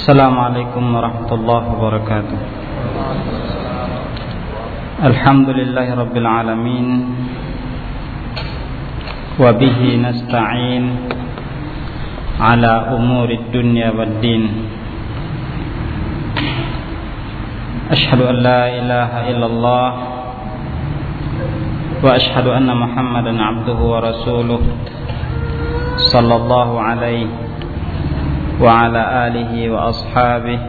السلام عليكم ورحمة الله وبركاته. الحمد لله رب العالمين وبه نستعين على أمور الدنيا والدين. أشهد أن لا إله إلا الله وأشهد أن محمدا عبده ورسوله صلى الله عليه وعلى آله وأصحابه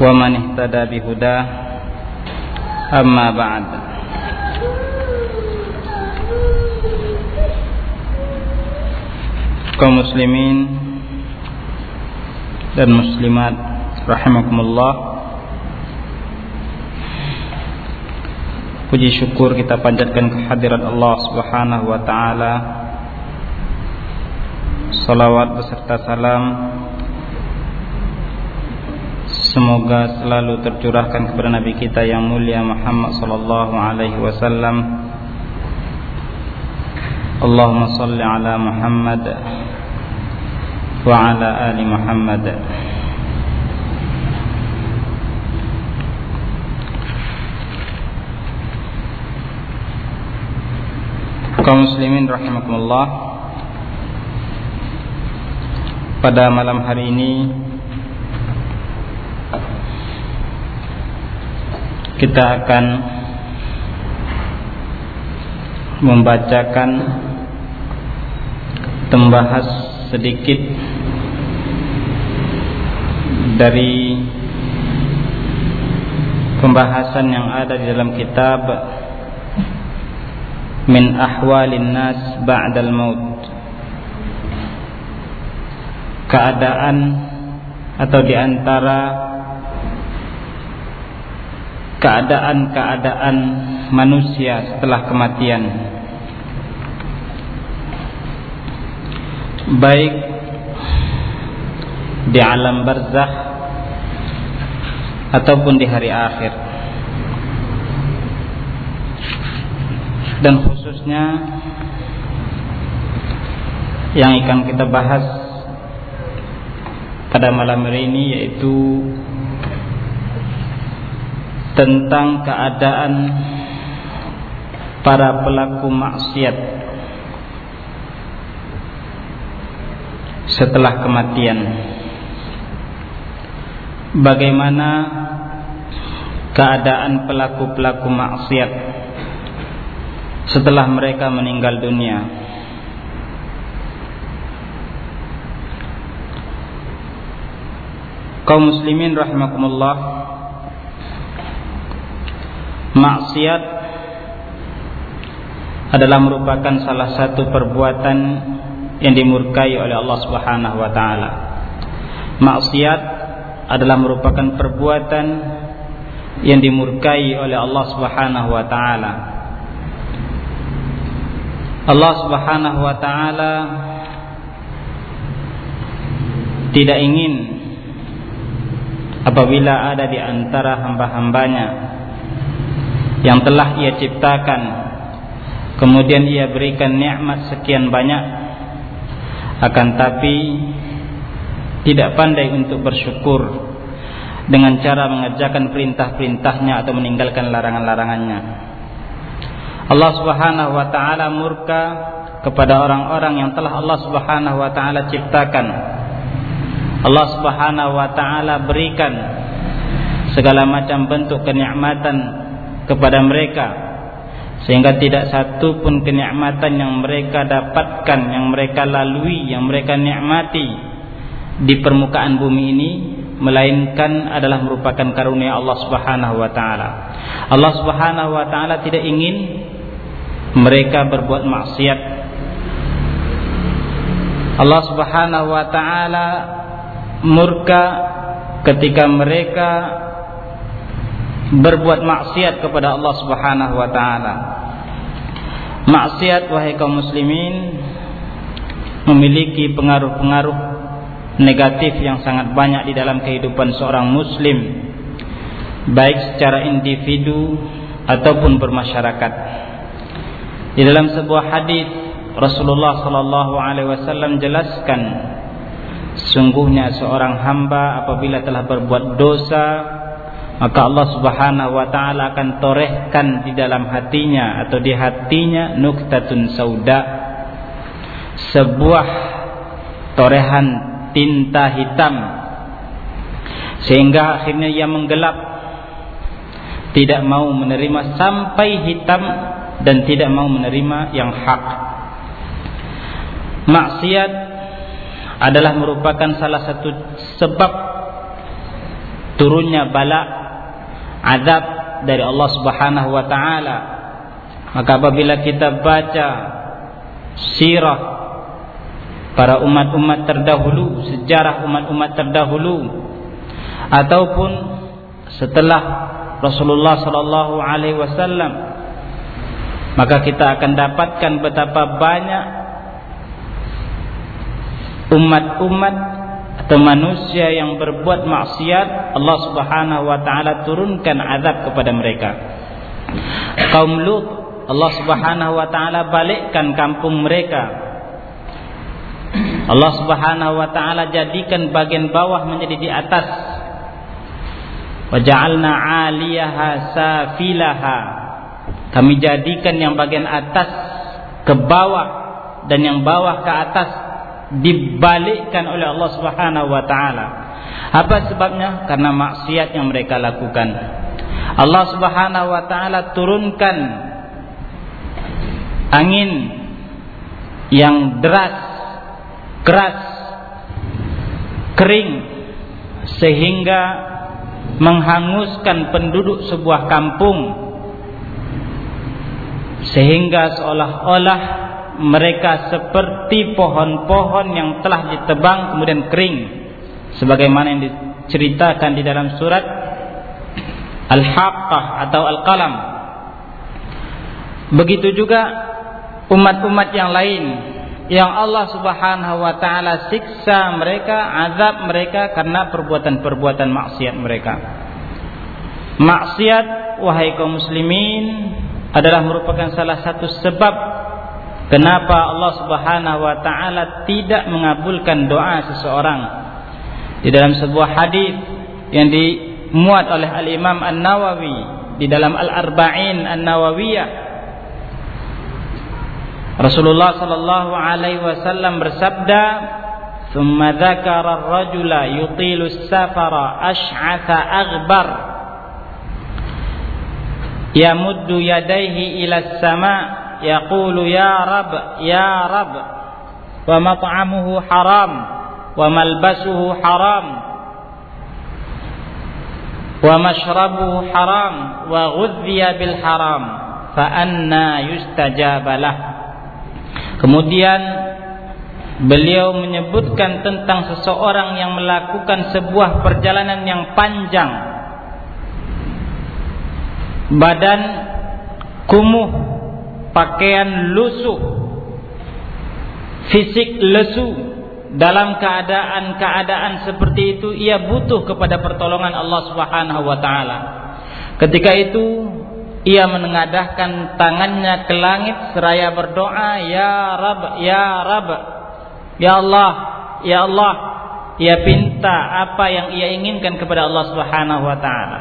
ومن اهتدى بهداه أما بعد kaum muslimin dan muslimat rahimakumullah puji syukur kita panjatkan kehadirat Allah Subhanahu wa taala salawat beserta salam. Semoga selalu tercurahkan kepada nabi kita yang mulia Muhammad sallallahu alaihi wasallam. Allahumma salli ala Muhammad wa ala ali Muhammad. Kaum muslimin rahimakumullah pada malam hari ini kita akan membacakan membahas sedikit dari pembahasan yang ada di dalam kitab min ahwalin nas ba'dal maut keadaan atau di antara keadaan-keadaan manusia setelah kematian. Baik di alam barzakh ataupun di hari akhir. Dan khususnya yang akan kita bahas pada malam hari ini yaitu tentang keadaan para pelaku maksiat setelah kematian. Bagaimana keadaan pelaku-pelaku maksiat setelah mereka meninggal dunia? Kaum muslimin rahimakumullah Maksiat adalah merupakan salah satu perbuatan yang dimurkai oleh Allah Subhanahu wa taala. Maksiat adalah merupakan perbuatan yang dimurkai oleh Allah Subhanahu wa taala. Allah Subhanahu wa taala tidak ingin apabila ada di antara hamba-hambanya yang telah ia ciptakan kemudian ia berikan nikmat sekian banyak akan tapi tidak pandai untuk bersyukur dengan cara mengerjakan perintah-perintahnya atau meninggalkan larangan-larangannya. Allah Subhanahu wa taala murka kepada orang-orang yang telah Allah Subhanahu wa taala ciptakan Allah Subhanahu wa taala berikan segala macam bentuk kenikmatan kepada mereka sehingga tidak satu pun kenikmatan yang mereka dapatkan yang mereka lalui yang mereka nikmati di permukaan bumi ini melainkan adalah merupakan karunia Allah Subhanahu wa taala. Allah Subhanahu wa taala tidak ingin mereka berbuat maksiat. Allah Subhanahu wa taala murka ketika mereka berbuat maksiat kepada Allah Subhanahu wa taala. Maksiat wahai kaum muslimin memiliki pengaruh-pengaruh negatif yang sangat banyak di dalam kehidupan seorang muslim baik secara individu ataupun bermasyarakat. Di dalam sebuah hadis Rasulullah sallallahu alaihi wasallam jelaskan Sungguhnya seorang hamba apabila telah berbuat dosa maka Allah Subhanahu wa taala akan torehkan di dalam hatinya atau di hatinya nuktatun sauda sebuah torehan tinta hitam. Sehingga akhirnya ia menggelap tidak mau menerima sampai hitam dan tidak mau menerima yang hak. Maksiat adalah merupakan salah satu sebab turunnya bala azab dari Allah Subhanahu wa taala. Maka apabila kita baca sirah para umat-umat terdahulu, sejarah umat-umat terdahulu ataupun setelah Rasulullah sallallahu alaihi wasallam maka kita akan dapatkan betapa banyak umat-umat atau manusia yang berbuat maksiat Allah Subhanahu wa taala turunkan azab kepada mereka. Kaum Lut Allah Subhanahu wa taala balikkan kampung mereka. Allah Subhanahu wa taala jadikan bagian bawah menjadi di atas. Waja'alna 'aliyaha safilaha. Kami jadikan yang bagian atas ke bawah dan yang bawah ke atas dibalikkan oleh Allah Subhanahu wa taala. Apa sebabnya? Karena maksiat yang mereka lakukan. Allah Subhanahu wa taala turunkan angin yang deras, keras, kering sehingga menghanguskan penduduk sebuah kampung sehingga seolah-olah mereka seperti pohon-pohon yang telah ditebang kemudian kering sebagaimana yang diceritakan di dalam surat Al-Haqqah atau Al-Qalam begitu juga umat-umat yang lain yang Allah Subhanahu wa taala siksa mereka, azab mereka karena perbuatan-perbuatan maksiat mereka. Maksiat wahai kaum muslimin adalah merupakan salah satu sebab Kenapa Allah Subhanahu wa taala tidak mengabulkan doa seseorang? Di dalam sebuah hadis yang dimuat oleh Al-Imam An-Nawawi di dalam Al-Arba'in An-Nawawiyah Rasulullah sallallahu alaihi wasallam bersabda ثم ذكر الرجل يطيل السفر أشعث أغبر يمد يديه إلى السماء yaqulu ya rab ya rab wa mat'amuhu haram wa malbasuhu haram wa mashrabuhu haram wa ghudhiya kemudian beliau menyebutkan tentang seseorang yang melakukan sebuah perjalanan yang panjang. Badan kumuh pakaian lusuh, fisik lesu, dalam keadaan-keadaan seperti itu ia butuh kepada pertolongan Allah Subhanahu wa taala. Ketika itu ia menengadahkan tangannya ke langit seraya berdoa, "Ya Rabb, ya Rabb, ya Allah, ya Allah." Ia pinta apa yang ia inginkan kepada Allah Subhanahu wa taala.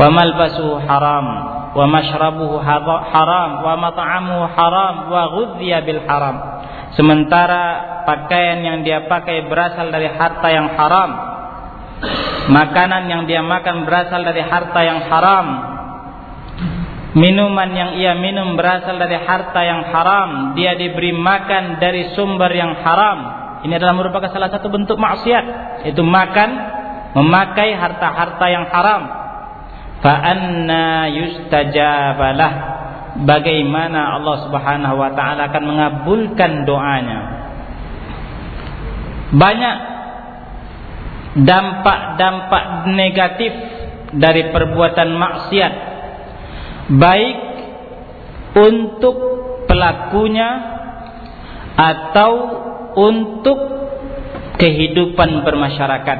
Wa malbasuhu haram, wa mashrabuhu haram wa mat'amuhu haram wa ghudhiya bil haram. Sementara pakaian yang dia pakai berasal dari harta yang haram. Makanan yang dia makan berasal dari harta yang haram. Minuman yang ia minum berasal dari harta yang haram. Dia diberi makan dari sumber yang haram. Ini adalah merupakan salah satu bentuk maksiat. Itu makan memakai harta-harta yang haram fa anna yustajabalah bagaimana Allah Subhanahu wa taala akan mengabulkan doanya? Banyak dampak-dampak negatif dari perbuatan maksiat. Baik untuk pelakunya atau untuk kehidupan bermasyarakat.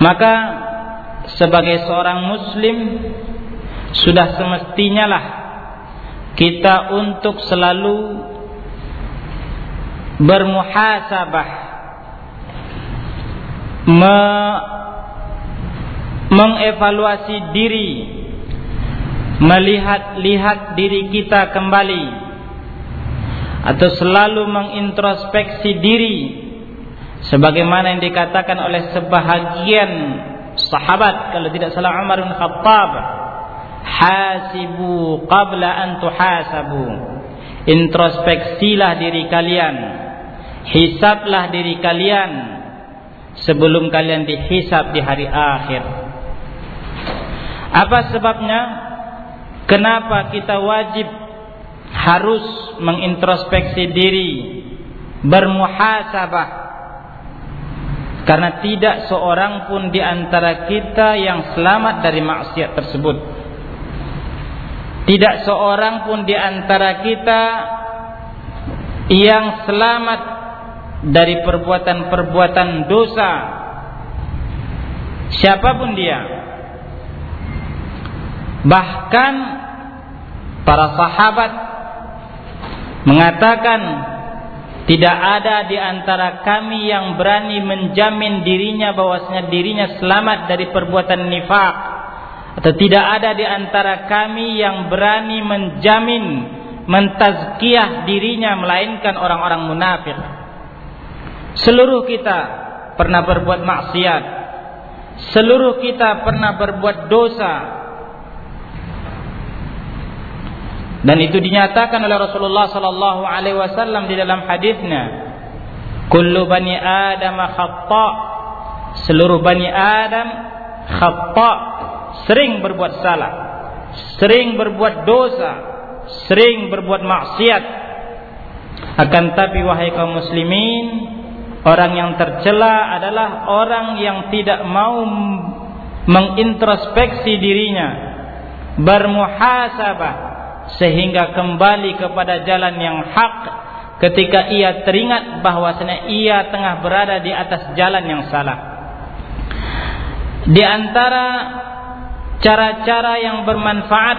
Maka sebagai seorang muslim sudah semestinya lah kita untuk selalu bermuhasabah me mengevaluasi diri melihat-lihat diri kita kembali atau selalu mengintrospeksi diri sebagaimana yang dikatakan oleh sebahagian sahabat kalau tidak salah Umar bin Khattab hasibu qabla an tuhasabu. Introspeksilah diri kalian hisablah diri kalian sebelum kalian dihisab di hari akhir. Apa sebabnya? Kenapa kita wajib harus mengintrospeksi diri bermuhasabah karena tidak seorang pun di antara kita yang selamat dari maksiat tersebut. Tidak seorang pun di antara kita yang selamat dari perbuatan-perbuatan dosa. Siapa pun dia. Bahkan para sahabat mengatakan tidak ada di antara kami yang berani menjamin dirinya bahwasanya dirinya selamat dari perbuatan nifak atau tidak ada di antara kami yang berani menjamin mentazkiyah dirinya melainkan orang-orang munafik. Seluruh kita pernah berbuat maksiat. Seluruh kita pernah berbuat dosa. Dan itu dinyatakan oleh Rasulullah sallallahu alaihi wasallam di dalam hadisnya. Kullu bani Adam khata. Seluruh bani Adam khata, sering berbuat salah, sering berbuat dosa, sering berbuat maksiat. Akan tapi wahai kaum muslimin, orang yang tercela adalah orang yang tidak mau mengintrospeksi dirinya, bermuhasabah sehingga kembali kepada jalan yang hak ketika ia teringat bahwasanya ia tengah berada di atas jalan yang salah. Di antara cara-cara yang bermanfaat,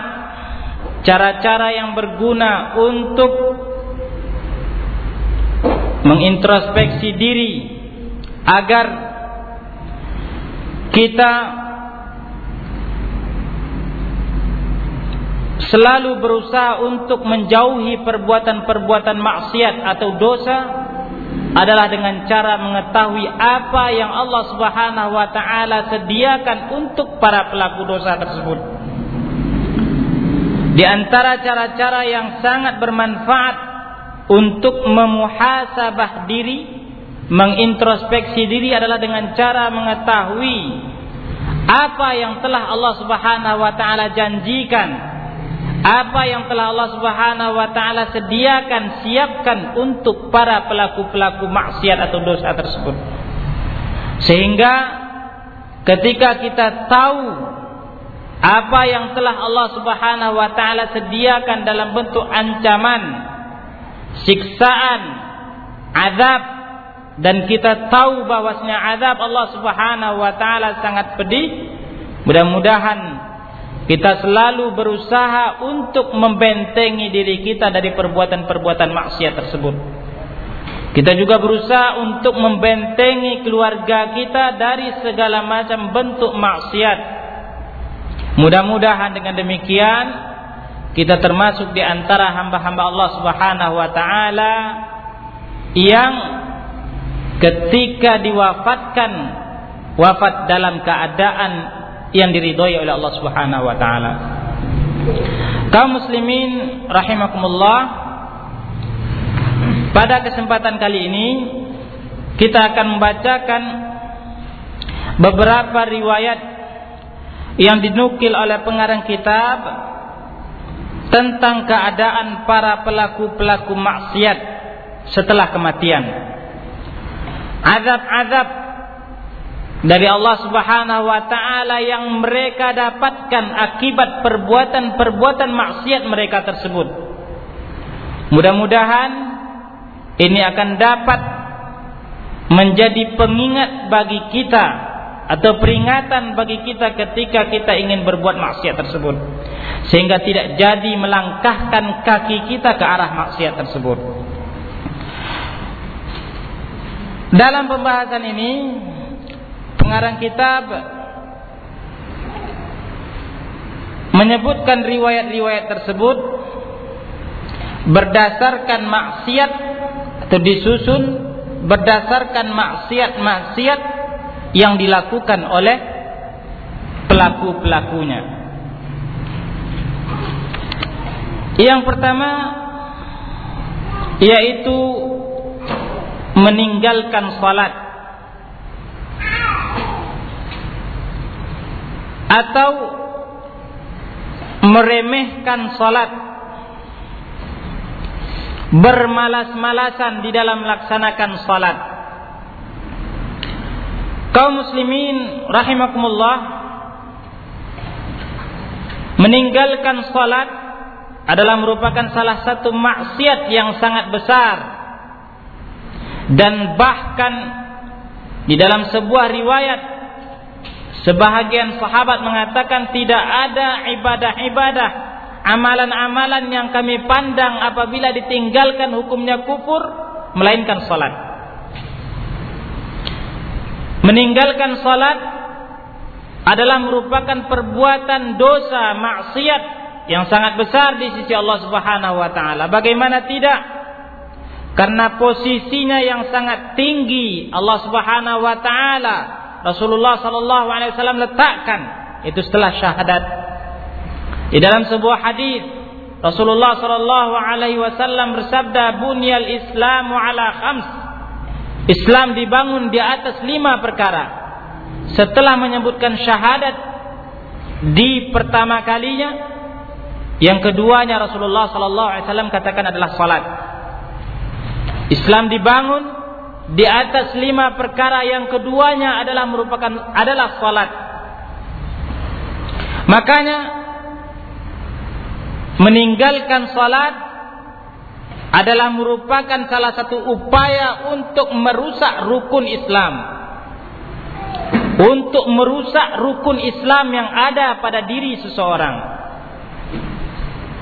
cara-cara yang berguna untuk mengintrospeksi diri agar kita selalu berusaha untuk menjauhi perbuatan-perbuatan maksiat atau dosa adalah dengan cara mengetahui apa yang Allah Subhanahu wa taala sediakan untuk para pelaku dosa tersebut. Di antara cara-cara yang sangat bermanfaat untuk memuhasabah diri, mengintrospeksi diri adalah dengan cara mengetahui apa yang telah Allah Subhanahu wa taala janjikan apa yang telah Allah Subhanahu wa taala sediakan siapkan untuk para pelaku-pelaku maksiat atau dosa tersebut. Sehingga ketika kita tahu apa yang telah Allah Subhanahu wa taala sediakan dalam bentuk ancaman, siksaan, azab dan kita tahu bahwasanya azab Allah Subhanahu wa taala sangat pedih, mudah-mudahan kita selalu berusaha untuk membentengi diri kita dari perbuatan-perbuatan maksiat tersebut. Kita juga berusaha untuk membentengi keluarga kita dari segala macam bentuk maksiat. Mudah-mudahan dengan demikian kita termasuk di antara hamba-hamba Allah Subhanahu wa taala yang ketika diwafatkan wafat dalam keadaan yang diridhoi oleh Allah Subhanahu wa taala. Kaum muslimin rahimakumullah, pada kesempatan kali ini kita akan membacakan beberapa riwayat yang dinukil oleh pengarang kitab tentang keadaan para pelaku-pelaku maksiat setelah kematian. Azab-azab dari Allah Subhanahu wa taala yang mereka dapatkan akibat perbuatan-perbuatan maksiat mereka tersebut. Mudah-mudahan ini akan dapat menjadi pengingat bagi kita atau peringatan bagi kita ketika kita ingin berbuat maksiat tersebut sehingga tidak jadi melangkahkan kaki kita ke arah maksiat tersebut. Dalam pembahasan ini pengarang kitab menyebutkan riwayat-riwayat tersebut berdasarkan maksiat atau disusun berdasarkan maksiat-maksiat yang dilakukan oleh pelaku-pelakunya. Yang pertama yaitu meninggalkan salat atau meremehkan salat. Bermalas-malasan di dalam melaksanakan salat. Kaum muslimin rahimakumullah meninggalkan salat adalah merupakan salah satu maksiat yang sangat besar. Dan bahkan di dalam sebuah riwayat sebahagian sahabat mengatakan tidak ada ibadah-ibadah amalan-amalan yang kami pandang apabila ditinggalkan hukumnya kufur melainkan salat meninggalkan salat adalah merupakan perbuatan dosa maksiat yang sangat besar di sisi Allah Subhanahu wa taala. Bagaimana tidak? Karena posisinya yang sangat tinggi Allah Subhanahu wa taala Rasulullah sallallahu alaihi wasallam letakkan itu setelah syahadat. Di dalam sebuah hadis Rasulullah sallallahu alaihi wasallam bersabda bunyal Islamu ala khams. Islam dibangun di atas lima perkara. Setelah menyebutkan syahadat di pertama kalinya, yang keduanya Rasulullah sallallahu alaihi wasallam katakan adalah salat. Islam dibangun di atas lima perkara yang keduanya adalah merupakan adalah salat. Makanya meninggalkan salat adalah merupakan salah satu upaya untuk merusak rukun Islam. Untuk merusak rukun Islam yang ada pada diri seseorang.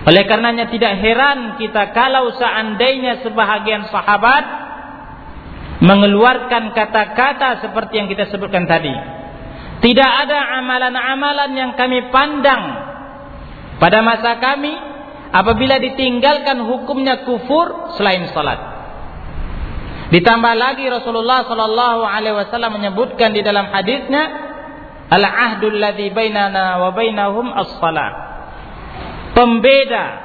Oleh karenanya tidak heran kita kalau seandainya sebahagian sahabat mengeluarkan kata-kata seperti yang kita sebutkan tadi. Tidak ada amalan-amalan yang kami pandang pada masa kami apabila ditinggalkan hukumnya kufur selain salat. Ditambah lagi Rasulullah sallallahu alaihi wasallam menyebutkan di dalam hadisnya al-ahdul ladzi bainana wa bainahum as-salat pembeda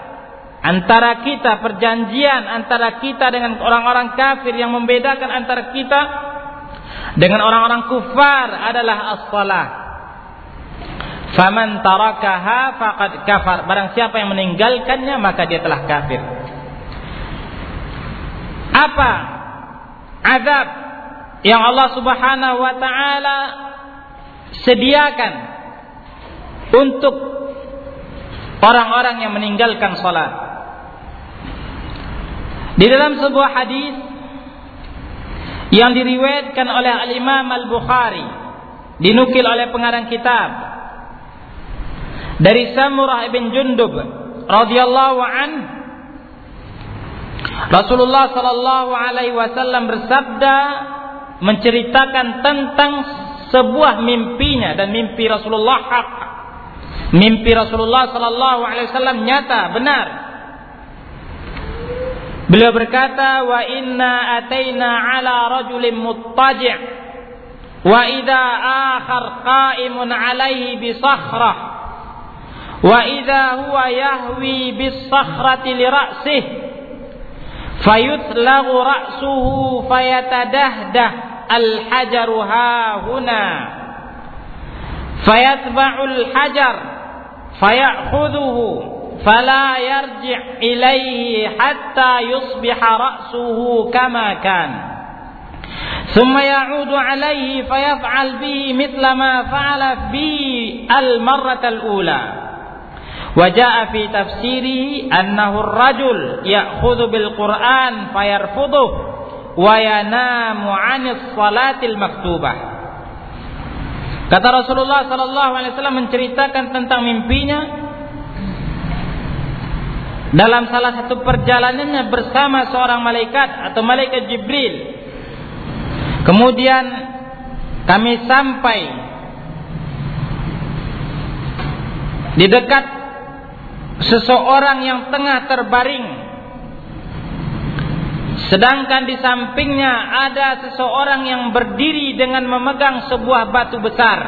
antara kita perjanjian antara kita dengan orang-orang kafir yang membedakan antara kita dengan orang-orang kufar adalah as-salah. Faman tarakaha faqad kafar. Barang siapa yang meninggalkannya maka dia telah kafir. Apa azab yang Allah Subhanahu wa taala sediakan untuk orang-orang yang meninggalkan salat. Di dalam sebuah hadis yang diriwayatkan oleh Al-Imam Al-Bukhari, dinukil oleh pengarang kitab dari Samurah bin Jundub radhiyallahu an Rasulullah sallallahu alaihi wasallam bersabda menceritakan tentang sebuah mimpinya dan mimpi Rasulullah hak Mimpi Rasulullah sallallahu alaihi wasallam nyata, benar. Beliau berkata, "Wa inna ataina ala rajulin muttaji' wa idza akhar qa'imun alaihi bi sakhrah wa idza huwa yahwi bis sakhrati li ra'sih fayutlaghu ra'suhu fayatadahdah al-hajaru ha huna fayatba'ul hajar فيأخذه فلا يرجع إليه حتى يصبح رأسه كما كان. ثم يعود عليه فيفعل به مثل ما فعل به المرة الأولى. وجاء في تفسيره أنه الرجل يأخذ بالقرآن فيرفضه وينام عن الصلاة المكتوبة. Kata Rasulullah sallallahu alaihi wasallam menceritakan tentang mimpinya. Dalam salah satu perjalanannya bersama seorang malaikat atau malaikat Jibril. Kemudian kami sampai di dekat seseorang yang tengah terbaring sedangkan di sampingnya ada seseorang yang berdiri dengan memegang sebuah batu besar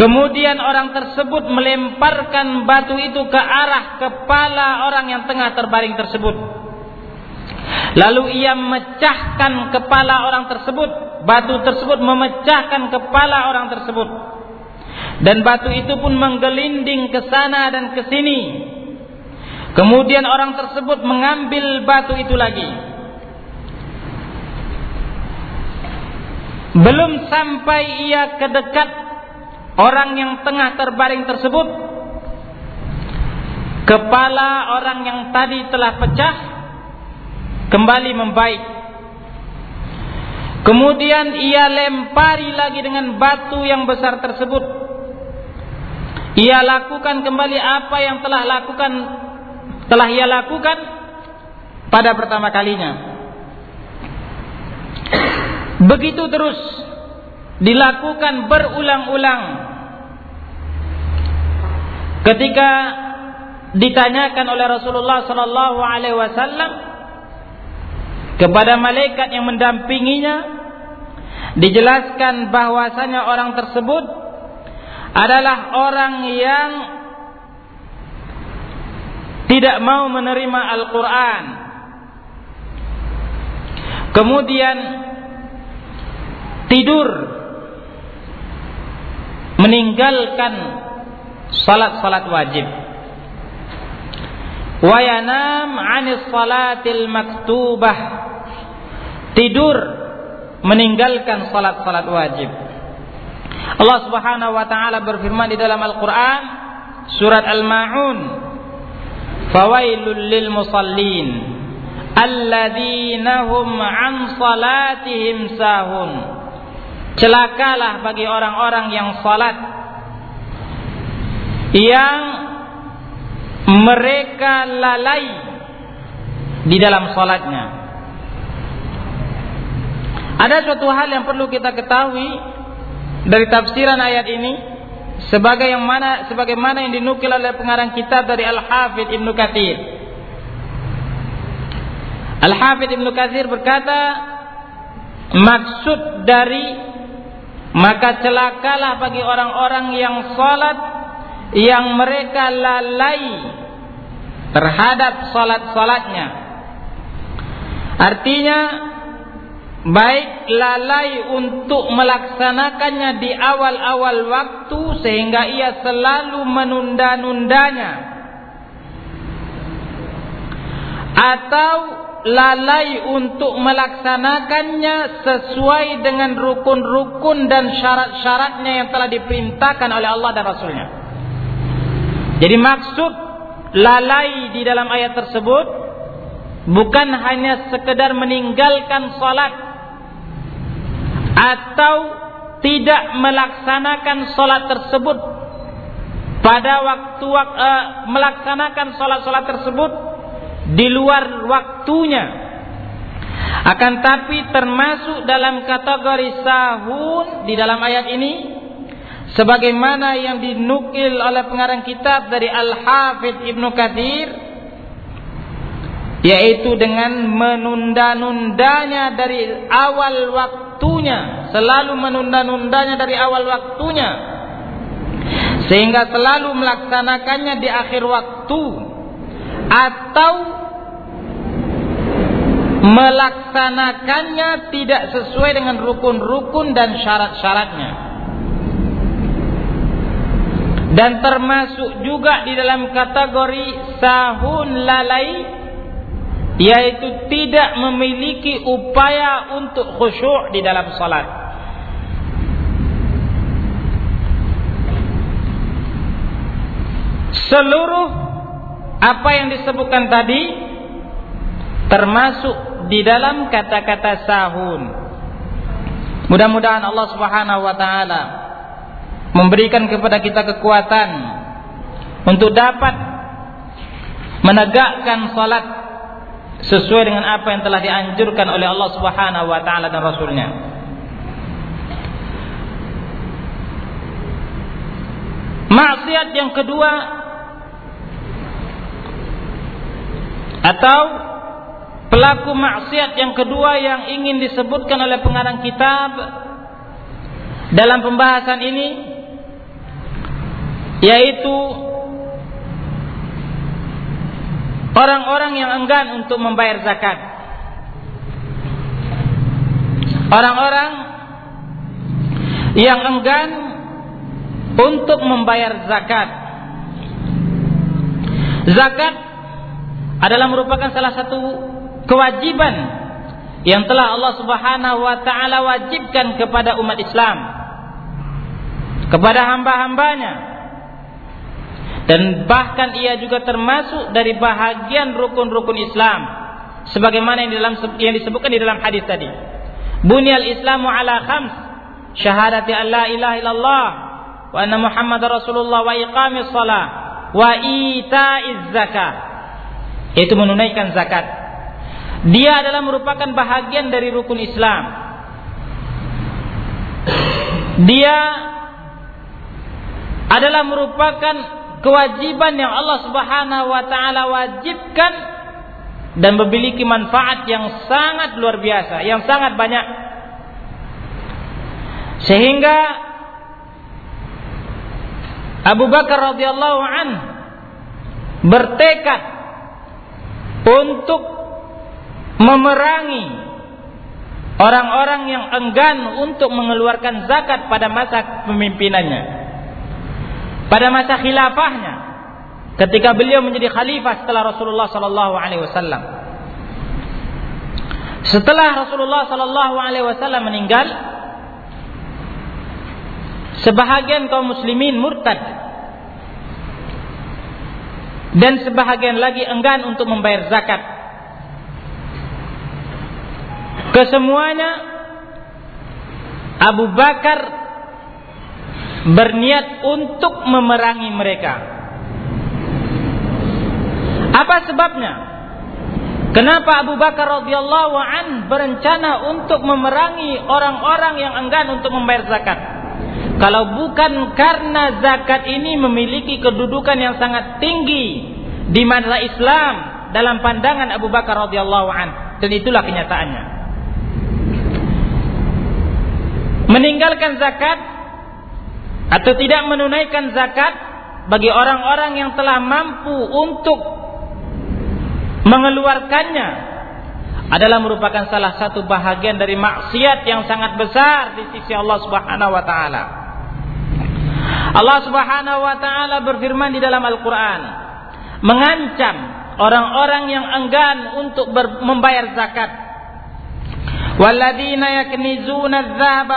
Kemudian orang tersebut melemparkan batu itu ke arah kepala orang yang tengah terbaring tersebut. Lalu ia memecahkan kepala orang tersebut. Batu tersebut memecahkan kepala orang tersebut. Dan batu itu pun menggelinding ke sana dan ke sini. Kemudian orang tersebut mengambil batu itu lagi. Belum sampai ia ke dekat orang yang tengah terbaring tersebut kepala orang yang tadi telah pecah kembali membaik. Kemudian ia lempari lagi dengan batu yang besar tersebut. Ia lakukan kembali apa yang telah lakukan telah ia lakukan pada pertama kalinya. Begitu terus dilakukan berulang-ulang Ketika ditanyakan oleh Rasulullah sallallahu alaihi wasallam kepada malaikat yang mendampinginya dijelaskan bahwasanya orang tersebut adalah orang yang tidak mau menerima Al-Qur'an. Kemudian tidur meninggalkan salat-salat wajib. Wa yanam 'anis salatil maktubah. Tidur meninggalkan salat-salat wajib. Allah Subhanahu wa taala berfirman di dalam Al-Qur'an surat Al-Maun Fawailul lil musallin alladzina hum 'an salatihim sahun Celakalah bagi orang-orang yang salat yang mereka lalai di dalam salatnya. Ada suatu hal yang perlu kita ketahui dari tafsiran ayat ini sebagai yang mana sebagaimana yang dinukil oleh pengarang kitab dari Al-Hafidz Ibnu Katsir. Al-Hafidz Ibnu Katsir berkata, maksud dari maka celakalah bagi orang-orang yang salat yang mereka lalai terhadap salat-salatnya. Artinya baik lalai untuk melaksanakannya di awal-awal waktu sehingga ia selalu menunda-nundanya atau lalai untuk melaksanakannya sesuai dengan rukun-rukun dan syarat-syaratnya yang telah diperintahkan oleh Allah dan Rasulnya. Jadi maksud lalai di dalam ayat tersebut bukan hanya sekedar meninggalkan salat atau tidak melaksanakan salat tersebut. Pada waktu uh, melaksanakan salat-salat tersebut di luar waktunya. Akan tapi termasuk dalam kategori sahun di dalam ayat ini sebagaimana yang dinukil oleh pengarang kitab dari Al-Hafidh Ibnu Katsir yaitu dengan menunda-nundanya dari awal waktunya selalu menunda-nundanya dari awal waktunya sehingga selalu melaksanakannya di akhir waktu atau melaksanakannya tidak sesuai dengan rukun-rukun dan syarat-syaratnya dan termasuk juga di dalam kategori sahun lalai yaitu tidak memiliki upaya untuk khusyuk di dalam salat. Seluruh apa yang disebutkan tadi termasuk di dalam kata-kata sahun. Mudah-mudahan Allah Subhanahu wa taala memberikan kepada kita kekuatan untuk dapat menegakkan salat sesuai dengan apa yang telah dianjurkan oleh Allah Subhanahu wa taala dan rasulnya. Maksiat yang kedua atau pelaku maksiat yang kedua yang ingin disebutkan oleh pengarang kitab dalam pembahasan ini yaitu orang-orang yang enggan untuk membayar zakat. Orang-orang yang enggan untuk membayar zakat. Zakat adalah merupakan salah satu kewajiban yang telah Allah Subhanahu wa taala wajibkan kepada umat Islam kepada hamba-hambanya dan bahkan ia juga termasuk dari bahagian rukun-rukun Islam. Sebagaimana yang dalam yang disebutkan di dalam hadis tadi. Bunyal islamu ala khams. Syahadati an la ilaha illallah. Wa anna muhammadar rasulullah wa iqamis salah. Wa ita'iz zakah. Itu menunaikan zakat. Dia adalah merupakan bahagian dari rukun Islam. Dia adalah merupakan kewajiban yang Allah Subhanahu wa taala wajibkan dan memiliki manfaat yang sangat luar biasa, yang sangat banyak. Sehingga Abu Bakar radhiyallahu an bertekad untuk memerangi orang-orang yang enggan untuk mengeluarkan zakat pada masa pemimpinannya pada masa khilafahnya ketika beliau menjadi khalifah setelah Rasulullah sallallahu alaihi wasallam. Setelah Rasulullah sallallahu alaihi wasallam meninggal, sebahagian kaum muslimin murtad dan sebahagian lagi enggan untuk membayar zakat. Kesemuanya Abu Bakar berniat untuk memerangi mereka. Apa sebabnya? Kenapa Abu Bakar radhiyallahu an berencana untuk memerangi orang-orang yang enggan untuk membayar zakat? Kalau bukan karena zakat ini memiliki kedudukan yang sangat tinggi di masa Islam dalam pandangan Abu Bakar radhiyallahu an dan itulah kenyataannya. Meninggalkan zakat atau tidak menunaikan zakat bagi orang-orang yang telah mampu untuk mengeluarkannya adalah merupakan salah satu bahagian dari maksiat yang sangat besar di sisi Allah Subhanahu wa taala. Allah Subhanahu wa taala berfirman di dalam Al-Qur'an mengancam orang-orang yang enggan untuk membayar zakat. Walladzina yaknizuna adh-dhahaba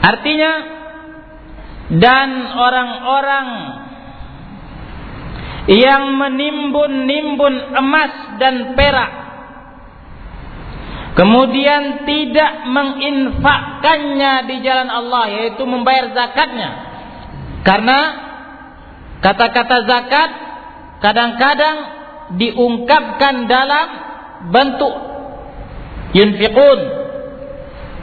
Artinya dan orang-orang yang menimbun-nimbun emas dan perak kemudian tidak menginfakkannya di jalan Allah yaitu membayar zakatnya. Karena kata-kata zakat kadang-kadang diungkapkan dalam bentuk yunfiqun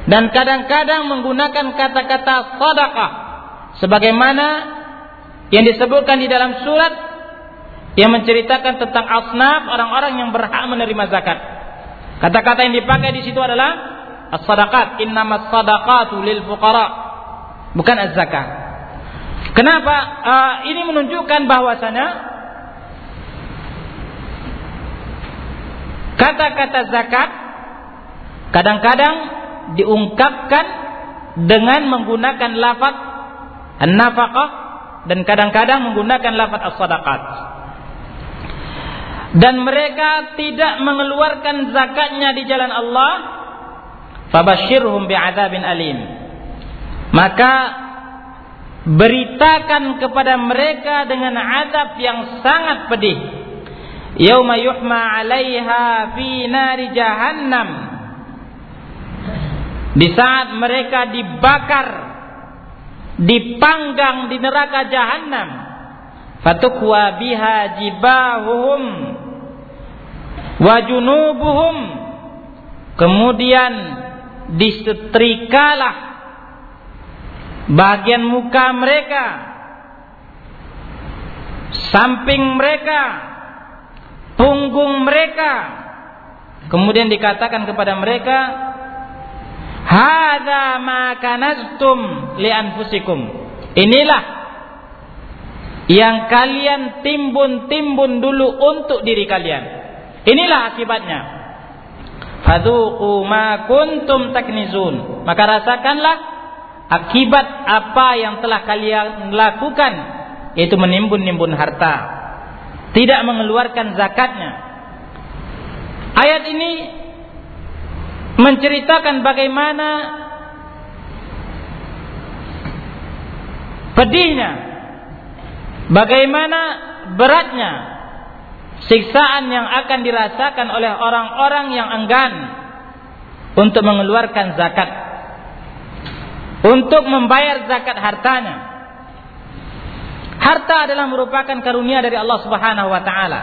dan kadang-kadang menggunakan kata-kata sadaqah sebagaimana yang disebutkan di dalam surat yang menceritakan tentang asnaf orang-orang yang berhak menerima zakat. Kata-kata yang dipakai di situ adalah as-sadaqat, innamas sadaqatu lil fuqara, bukan az-zakat. Kenapa? Uh, ini menunjukkan bahwasanya kata-kata zakat kadang-kadang diungkapkan dengan menggunakan lafaz an-nafaqah dan kadang-kadang menggunakan lafaz as-sadaqat. Dan mereka tidak mengeluarkan zakatnya di jalan Allah, fabashshirhum bi'adzabin alim. maka beritakan kepada mereka dengan azab yang sangat pedih yauma yuhma 'alaiha fi nari jahannam di saat mereka dibakar dipanggang di neraka jahanam fatukwa biha jibahuhum wa junubuhum kemudian disetrikalah bagian muka mereka, samping mereka, punggung mereka. Kemudian dikatakan kepada mereka, "Hadza ma li anfusikum." Inilah yang kalian timbun-timbun dulu untuk diri kalian. Inilah akibatnya. Fadhuqu ma kuntum taknizun. Maka rasakanlah akibat apa yang telah kalian lakukan yaitu menimbun-nimbun harta tidak mengeluarkan zakatnya ayat ini menceritakan bagaimana pedihnya bagaimana beratnya siksaan yang akan dirasakan oleh orang-orang yang enggan untuk mengeluarkan zakat untuk membayar zakat hartanya. Harta adalah merupakan karunia dari Allah Subhanahu wa taala.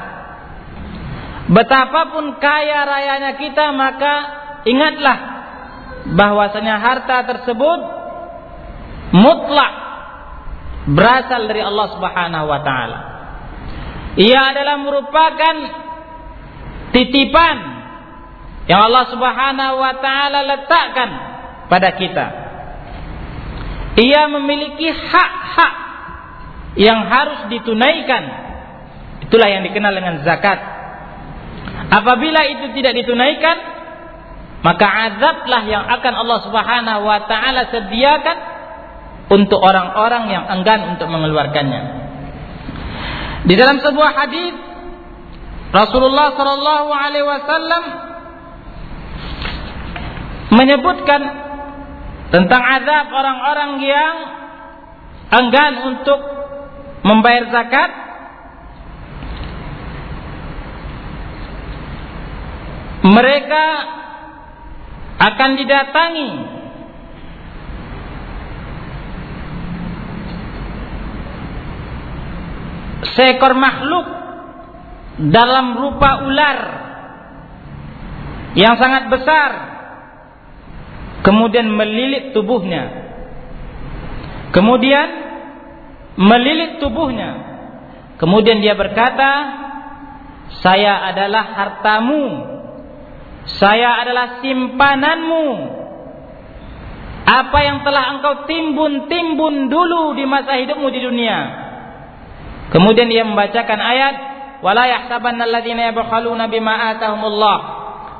Betapapun kaya rayanya kita maka ingatlah bahwasanya harta tersebut mutlak berasal dari Allah Subhanahu wa taala. Ia adalah merupakan titipan yang Allah Subhanahu wa taala letakkan pada kita ia memiliki hak-hak yang harus ditunaikan. Itulah yang dikenal dengan zakat. Apabila itu tidak ditunaikan, maka azablah yang akan Allah Subhanahu wa taala sediakan untuk orang-orang yang enggan untuk mengeluarkannya. Di dalam sebuah hadis Rasulullah sallallahu alaihi wasallam menyebutkan tentang azab orang-orang yang enggan untuk membayar zakat mereka akan didatangi. Seekor makhluk dalam rupa ular yang sangat besar kemudian melilit tubuhnya. Kemudian melilit tubuhnya. Kemudian dia berkata saya adalah hartamu saya adalah simpananmu. Apa yang telah engkau timbun-timbun dulu di masa hidupmu di dunia. Kemudian dia membacakan ayat wala yahsabanna alladziina yabkhaluna bima atahumullah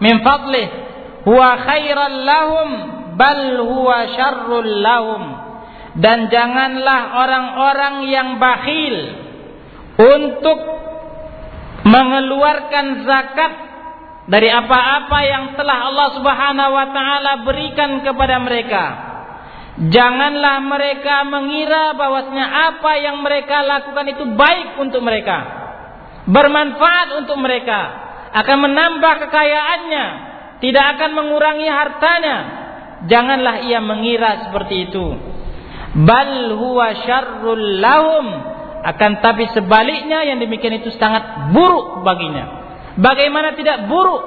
min fadlih. Huwa khairan lahum bal huwa syarrul lahum. Dan janganlah orang-orang yang bakhil untuk mengeluarkan zakat dari apa-apa yang telah Allah Subhanahu wa taala berikan kepada mereka. Janganlah mereka mengira bahwasanya apa yang mereka lakukan itu baik untuk mereka. Bermanfaat untuk mereka, akan menambah kekayaannya, tidak akan mengurangi hartanya, Janganlah ia mengira seperti itu. Bal huwa syarrul lahum. Akan tapi sebaliknya yang demikian itu sangat buruk baginya. Bagaimana tidak buruk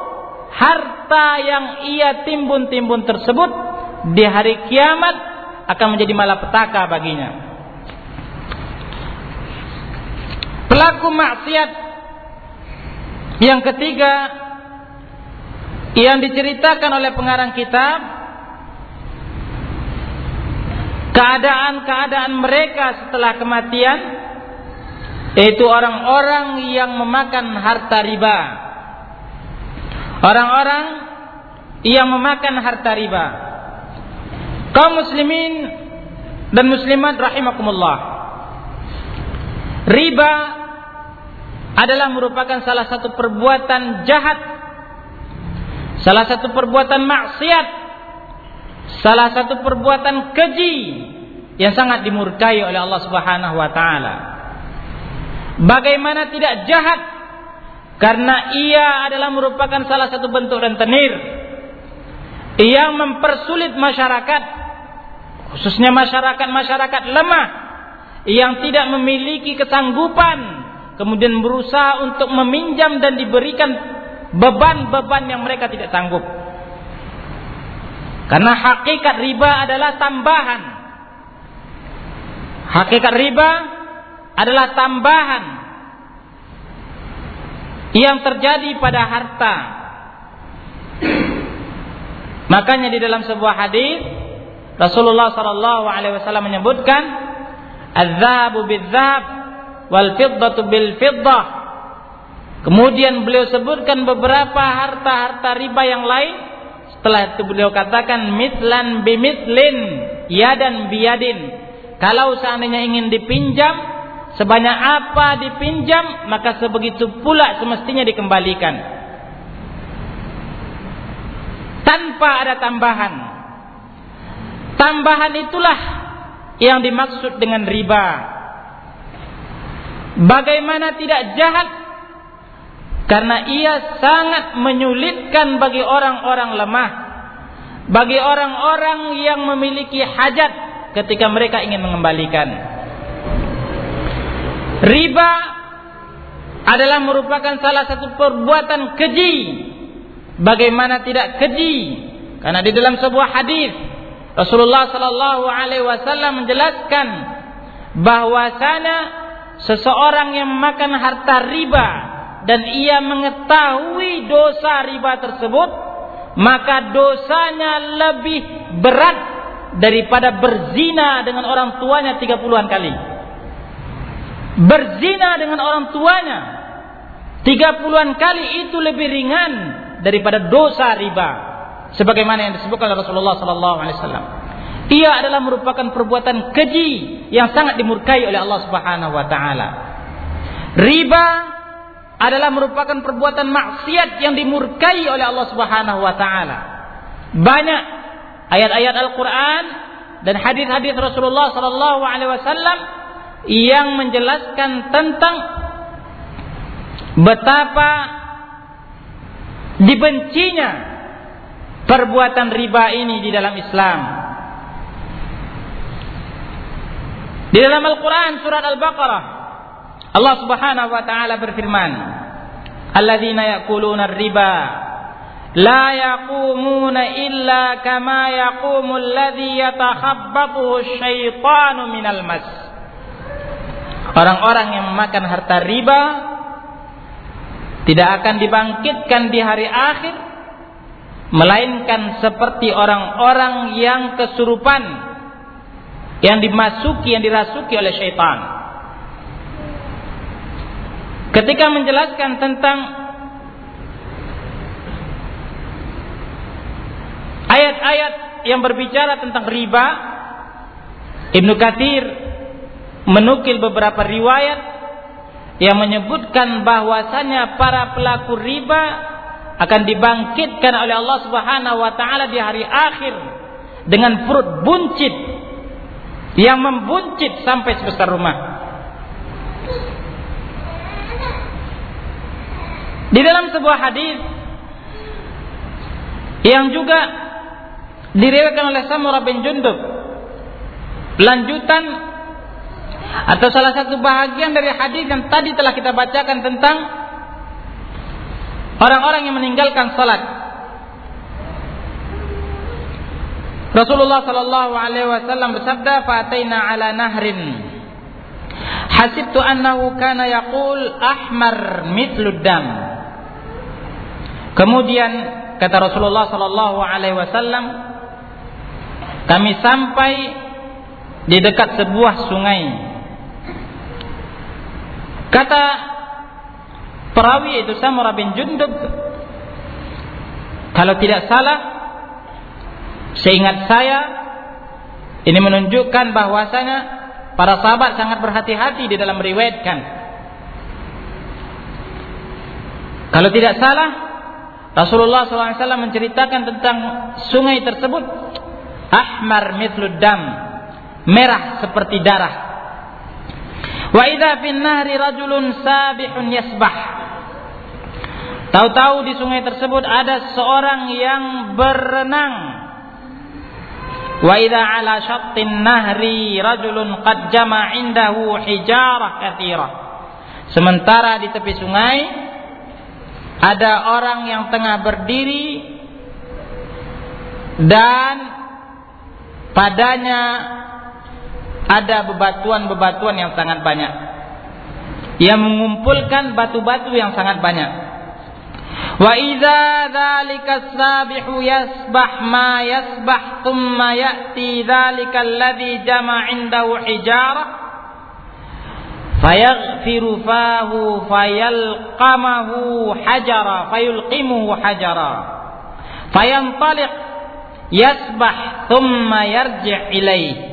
harta yang ia timbun-timbun tersebut di hari kiamat akan menjadi malapetaka baginya. Pelaku maksiat yang ketiga yang diceritakan oleh pengarang kitab keadaan-keadaan mereka setelah kematian yaitu orang-orang yang memakan harta riba. Orang-orang yang memakan harta riba. Kaum muslimin dan muslimat rahimakumullah. Riba adalah merupakan salah satu perbuatan jahat, salah satu perbuatan maksiat salah satu perbuatan keji yang sangat dimurkai oleh Allah Subhanahu wa taala. Bagaimana tidak jahat karena ia adalah merupakan salah satu bentuk rentenir yang mempersulit masyarakat khususnya masyarakat-masyarakat lemah yang tidak memiliki kesanggupan kemudian berusaha untuk meminjam dan diberikan beban-beban yang mereka tidak sanggup. Karena hakikat riba adalah tambahan. Hakikat riba adalah tambahan yang terjadi pada harta. Makanya di dalam sebuah hadis Rasulullah sallallahu alaihi wasallam menyebutkan az-zahabu bil-zahab wal fiddatu bil-fiddah. Kemudian beliau sebutkan beberapa harta-harta riba yang lain setelah itu beliau katakan mitlan bimitlin yadan biyadin. Kalau seandainya ingin dipinjam, sebanyak apa dipinjam, maka sebegitu pula semestinya dikembalikan. Tanpa ada tambahan. Tambahan itulah yang dimaksud dengan riba. Bagaimana tidak jahat karena ia sangat menyulitkan bagi orang-orang lemah, bagi orang-orang yang memiliki hajat ketika mereka ingin mengembalikan. Riba adalah merupakan salah satu perbuatan keji. Bagaimana tidak keji? Karena di dalam sebuah hadis Rasulullah sallallahu alaihi wasallam menjelaskan bahwasanya seseorang yang makan harta riba dan ia mengetahui dosa riba tersebut, maka dosanya lebih berat daripada berzina dengan orang tuanya 30-an kali. Berzina dengan orang tuanya 30-an kali itu lebih ringan daripada dosa riba. Sebagaimana yang disebutkan oleh Rasulullah sallallahu alaihi wasallam. Ia adalah merupakan perbuatan keji yang sangat dimurkai oleh Allah Subhanahu wa taala. Riba adalah merupakan perbuatan maksiat yang dimurkai oleh Allah Subhanahu wa taala. Banyak ayat-ayat Al-Qur'an dan hadis-hadis Rasulullah sallallahu alaihi wasallam yang menjelaskan tentang betapa dibencinya perbuatan riba ini di dalam Islam. Di dalam Al-Qur'an surat Al-Baqarah Allah Subhanahu wa taala berfirman, "Alladzina ya'kuluna riba la yaqumuna illa kama yaqumu alladhi yatakhabbathu syaitanu minal mas." Orang-orang yang memakan harta riba tidak akan dibangkitkan di hari akhir melainkan seperti orang-orang yang kesurupan yang dimasuki yang dirasuki oleh syaitan. Ketika menjelaskan tentang ayat-ayat yang berbicara tentang riba, Ibnu Katsir menukil beberapa riwayat yang menyebutkan bahwasanya para pelaku riba akan dibangkitkan oleh Allah Subhanahu wa taala di hari akhir dengan perut buncit yang membuncit sampai sebesar rumah. Di dalam sebuah hadis yang juga diriwayatkan oleh Samurah bin Jundub lanjutan atau salah satu bahagian dari hadis yang tadi telah kita bacakan tentang orang-orang yang meninggalkan salat. Rasulullah sallallahu alaihi wasallam bersabda, "Fataina ala nahrin hasibtu annahu kana yaqul ahmar mithlu dam." Kemudian kata Rasulullah sallallahu alaihi wasallam kami sampai di dekat sebuah sungai. Kata perawi itu Samurah bin Jundub kalau tidak salah seingat saya ini menunjukkan bahwasanya para sahabat sangat berhati-hati di dalam meriwayatkan. Kalau tidak salah Rasulullah SAW menceritakan tentang sungai tersebut ahmar mitlud dam merah seperti darah. Wa idza fin nahri rajulun sabihun yasbah. Tahu-tahu di sungai tersebut ada seorang yang berenang. Wa idza ala syattin nahri rajulun qad jama indahu hijarah katsirah. Sementara di tepi sungai ada orang yang tengah berdiri dan padanya ada bebatuan-bebatuan yang sangat banyak. Ia mengumpulkan batu-batu yang sangat banyak. Wa idza dzalika sabihu yasbah ma yasbah thumma ya'ti dzalika alladhi jama' indahu hijara fayaghfiru fahu fayalqamahu hajara fayulqimuhu hajara fayantaliq yasbah thumma yarji' ilaih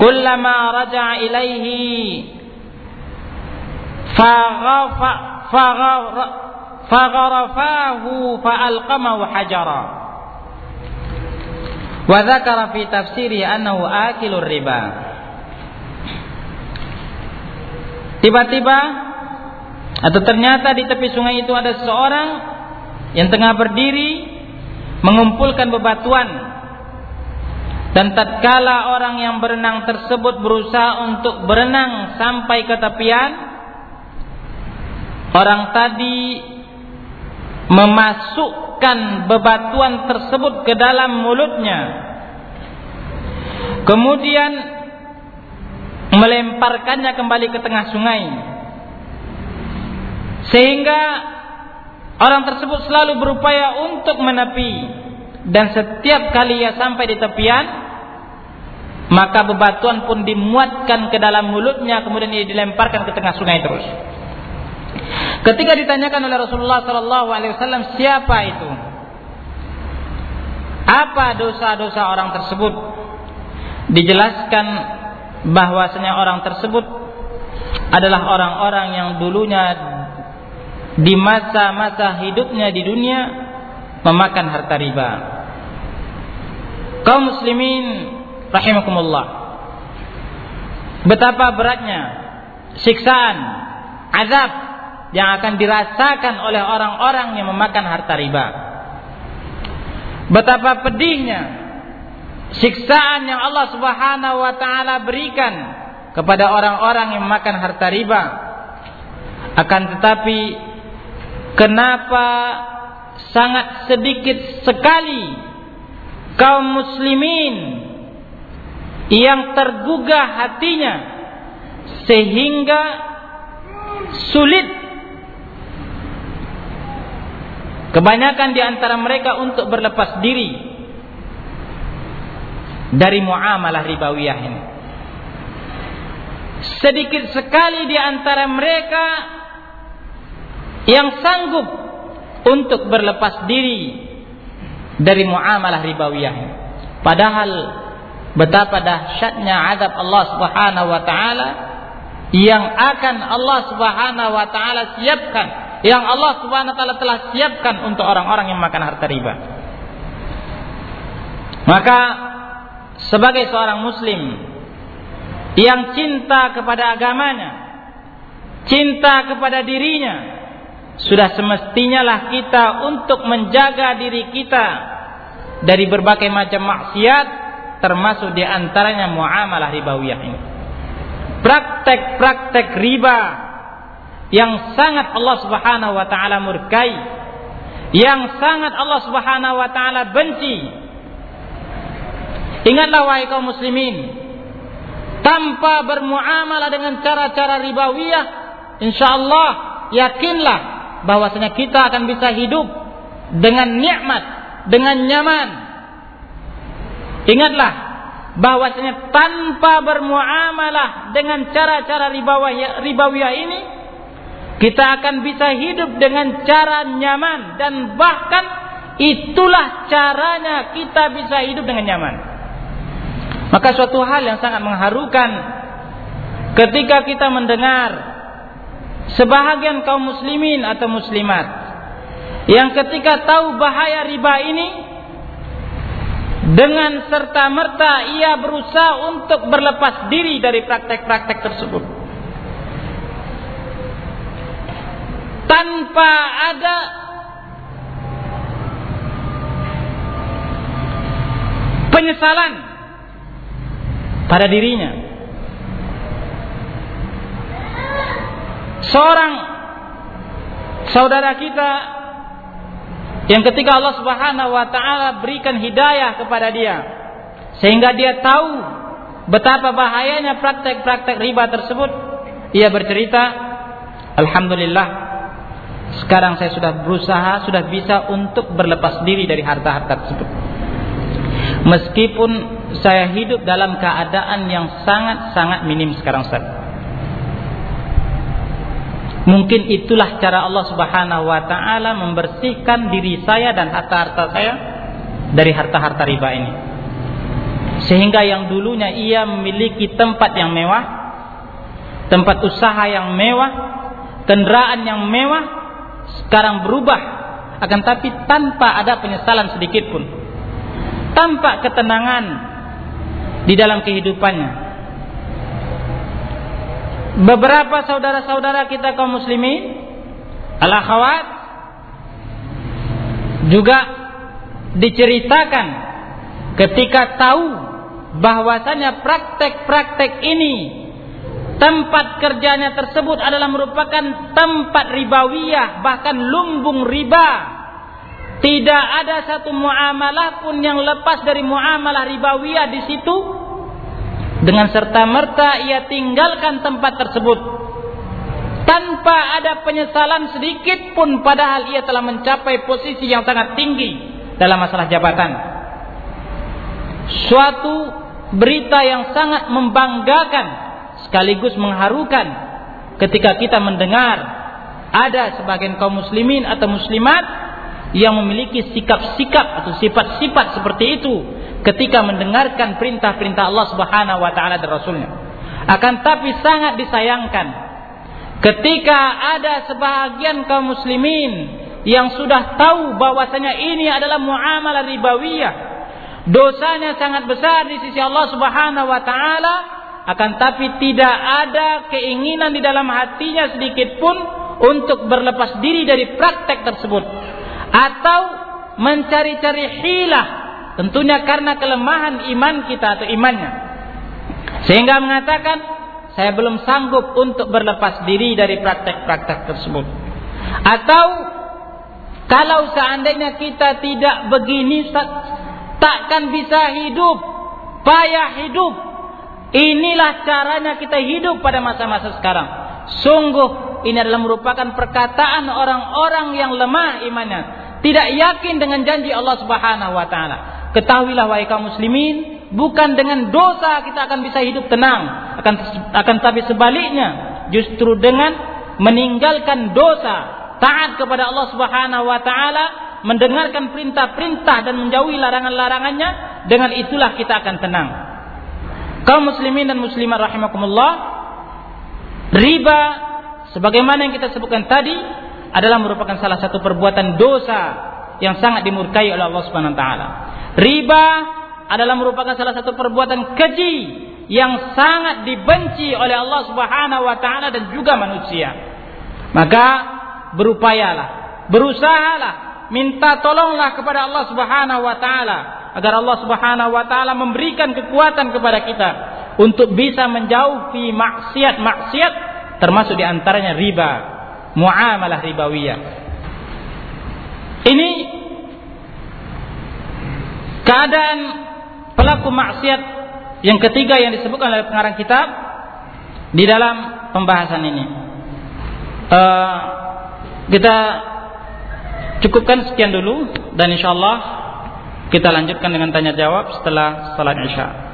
kullama raja'a ilaihi faghafa fagharafahu fa'alqamahu hajara wa dzakara fi tafsiri annahu akilur tiba-tiba atau ternyata di tepi sungai itu ada seorang yang tengah berdiri mengumpulkan bebatuan dan tatkala orang yang berenang tersebut berusaha untuk berenang sampai ke tepian orang tadi memasukkan bebatuan tersebut ke dalam mulutnya. Kemudian melemparkannya kembali ke tengah sungai. Sehingga Orang tersebut selalu berupaya untuk menepi dan setiap kali ia sampai di tepian maka bebatuan pun dimuatkan ke dalam mulutnya kemudian ia dilemparkan ke tengah sungai terus. Ketika ditanyakan oleh Rasulullah sallallahu alaihi wasallam siapa itu? Apa dosa-dosa orang tersebut? Dijelaskan bahwasanya orang tersebut adalah orang-orang yang dulunya di masa-masa hidupnya di dunia memakan harta riba. Kaum muslimin rahimakumullah. Betapa beratnya siksaan, azab yang akan dirasakan oleh orang-orang yang memakan harta riba. Betapa pedihnya siksaan yang Allah Subhanahu wa taala berikan kepada orang-orang yang memakan harta riba. Akan tetapi Kenapa sangat sedikit sekali kaum muslimin yang tergugah hatinya sehingga sulit kebanyakan di antara mereka untuk berlepas diri dari muamalah ribawiyah ini. Sedikit sekali di antara mereka yang sanggup untuk berlepas diri dari muamalah ribawiyah. Padahal betapa dahsyatnya azab Allah Subhanahu wa taala yang akan Allah Subhanahu wa taala siapkan, yang Allah Subhanahu wa taala telah siapkan untuk orang-orang yang makan harta riba. Maka sebagai seorang muslim yang cinta kepada agamanya, cinta kepada dirinya, sudah semestinya lah kita untuk menjaga diri kita dari berbagai macam maksiat termasuk di antaranya muamalah ribawiyah ini. Praktek-praktek riba yang sangat Allah Subhanahu wa taala murkai, yang sangat Allah Subhanahu wa taala benci. Ingatlah wahai kaum muslimin, tanpa bermuamalah dengan cara-cara ribawiyah, insyaallah yakinlah bahwasanya kita akan bisa hidup dengan nikmat, dengan nyaman. Ingatlah bahwasanya tanpa bermuamalah dengan cara-cara ribawiyah ini kita akan bisa hidup dengan cara nyaman dan bahkan itulah caranya kita bisa hidup dengan nyaman. Maka suatu hal yang sangat mengharukan ketika kita mendengar sebahagian kaum muslimin atau muslimat yang ketika tahu bahaya riba ini dengan serta merta ia berusaha untuk berlepas diri dari praktek-praktek tersebut. Tanpa ada penyesalan pada dirinya. Seorang saudara kita yang ketika Allah Subhanahu wa taala berikan hidayah kepada dia sehingga dia tahu betapa bahayanya praktek-praktek riba tersebut, ia bercerita, "Alhamdulillah, sekarang saya sudah berusaha, sudah bisa untuk berlepas diri dari harta-harta tersebut." Meskipun saya hidup dalam keadaan yang sangat-sangat minim sekarang Ustaz. Mungkin itulah cara Allah Subhanahu wa taala membersihkan diri saya dan harta-harta saya dari harta-harta riba ini. Sehingga yang dulunya ia memiliki tempat yang mewah, tempat usaha yang mewah, kendaraan yang mewah, sekarang berubah akan tapi tanpa ada penyesalan sedikit pun. Tanpa ketenangan di dalam kehidupannya beberapa saudara-saudara kita kaum muslimin al-akhawat juga diceritakan ketika tahu bahwasanya praktek-praktek ini tempat kerjanya tersebut adalah merupakan tempat ribawiyah bahkan lumbung riba. Tidak ada satu muamalah pun yang lepas dari muamalah ribawiyah di situ dengan serta merta ia tinggalkan tempat tersebut tanpa ada penyesalan sedikit pun padahal ia telah mencapai posisi yang sangat tinggi dalam masalah jabatan. Suatu berita yang sangat membanggakan sekaligus mengharukan ketika kita mendengar ada sebagian kaum muslimin atau muslimat yang memiliki sikap-sikap atau sifat-sifat seperti itu ketika mendengarkan perintah-perintah Allah Subhanahu wa taala dan rasulnya. Akan tapi sangat disayangkan ketika ada sebahagian kaum muslimin yang sudah tahu bahwasanya ini adalah muamalah ribawiyah. Dosanya sangat besar di sisi Allah Subhanahu wa taala akan tapi tidak ada keinginan di dalam hatinya sedikit pun untuk berlepas diri dari praktek tersebut atau mencari-cari hilah Tentunya karena kelemahan iman kita atau imannya. Sehingga mengatakan, saya belum sanggup untuk berlepas diri dari praktek-praktek tersebut. Atau kalau seandainya kita tidak begini takkan bisa hidup, payah hidup. Inilah caranya kita hidup pada masa-masa sekarang. Sungguh ini adalah merupakan perkataan orang-orang yang lemah imannya, tidak yakin dengan janji Allah Subhanahu wa taala. Ketahuilah wahai kaum muslimin, bukan dengan dosa kita akan bisa hidup tenang, akan akan tapi sebaliknya, justru dengan meninggalkan dosa, taat kepada Allah Subhanahu wa taala, mendengarkan perintah-perintah dan menjauhi larangan-larangannya, dengan itulah kita akan tenang. Kaum muslimin dan muslimat rahimakumullah, riba sebagaimana yang kita sebutkan tadi adalah merupakan salah satu perbuatan dosa yang sangat dimurkai oleh Allah Subhanahu wa taala. Riba adalah merupakan salah satu perbuatan keji yang sangat dibenci oleh Allah Subhanahu wa taala dan juga manusia. Maka berupayalah, berusahalah, minta tolonglah kepada Allah Subhanahu wa taala agar Allah Subhanahu wa taala memberikan kekuatan kepada kita untuk bisa menjauhi maksiat-maksiat termasuk di antaranya riba, muamalah ribawiyah. Ini Keadaan pelaku maksiat yang ketiga yang disebutkan oleh pengarang kitab di dalam pembahasan ini. Uh, kita cukupkan sekian dulu dan insyaallah kita lanjutkan dengan tanya jawab setelah salat isya.